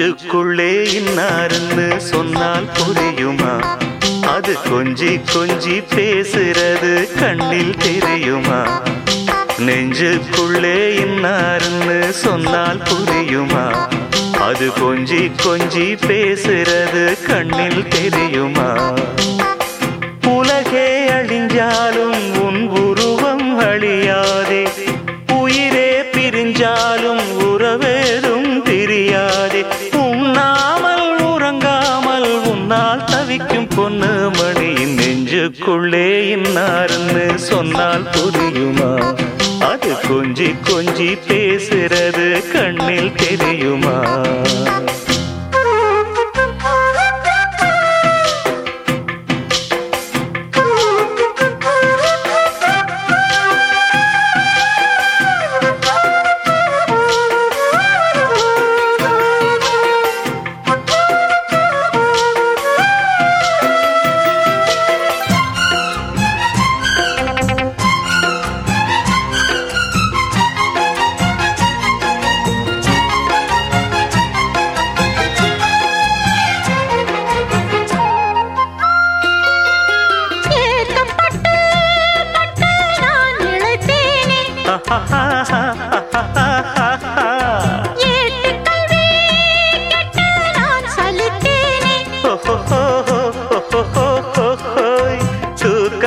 நெஞ்சுக்குள்ளே இன்னாருன்னு சொன்னால் புரியுமா? அது கொஞ்சி கொஞ்சி பேசுறது கண்ணில் தெரியுமா? நெஞ்சுக்குள்ளே இன்னாருன்னு சொன்னால் புரியுமா? அது கொஞ்சி கொஞ்சி பேசுறது கண்ணில் தெரியுமா? உலகே அழிஞ்சாலும் நெஞ்சுக்குள்ளே இன்னார்னு சொன்னால் புரியுமா? அது கொஞ்சி கொஞ்சி பேசுறது கண்ணில் தெரியுமா?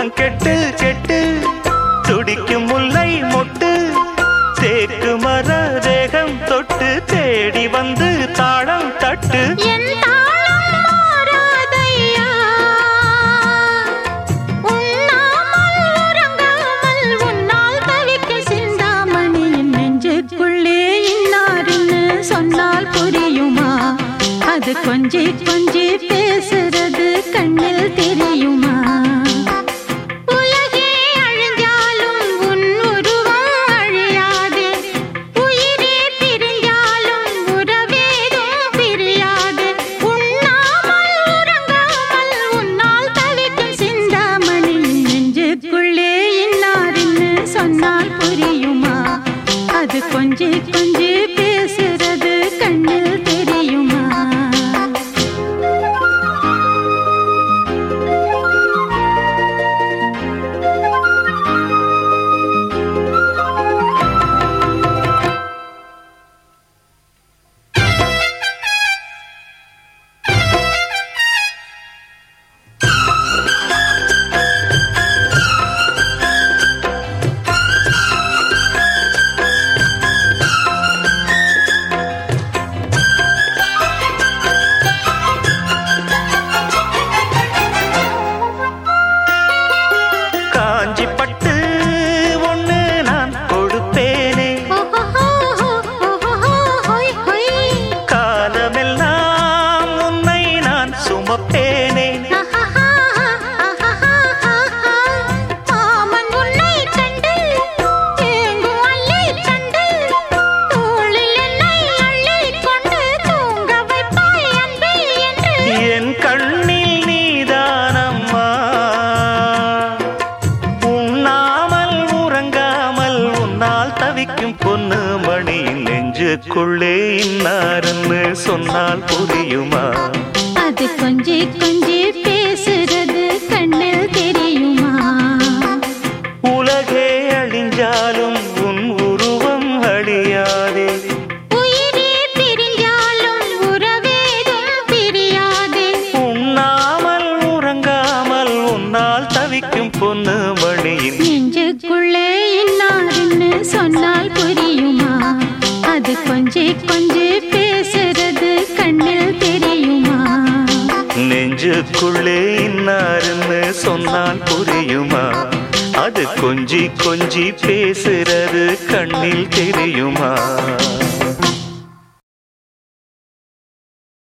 தூக்கம் கெட்டு கெட்டு. துடிக்கும் முல்லை மொட்டு. தேக்கு மர தேகம் தொட்டு தேடி வந்து தாளம் தட்டு. நெஞ்சுக்குள்ளே சொன்னால் புரியுமா? அது கொஞ்சி கொஞ்சி பேசுறது கண்ணு அது கொஞ்சி கொஞ்சி நெஞ்சுக்குள்ளே இன்னாருன்னு சொன்னால் புரியுமா? அது கொஞ்சி கொஞ்சி பேசுறது கண்ணில் தெரியுமா? உலகே அழிஞ்சாலும் உன் உருவம் அழியாதே. உயிரே கொஞ்சி கொஞ்சி பேசுறது கண்ணில் தெரியுமா? நெஞ்சுக்குள்ளே இன்னாருன்னு சொன்னால் புரியுமா? அது கொஞ்சி கொஞ்சி பேசுறது கண்ணில் தெரியுமா?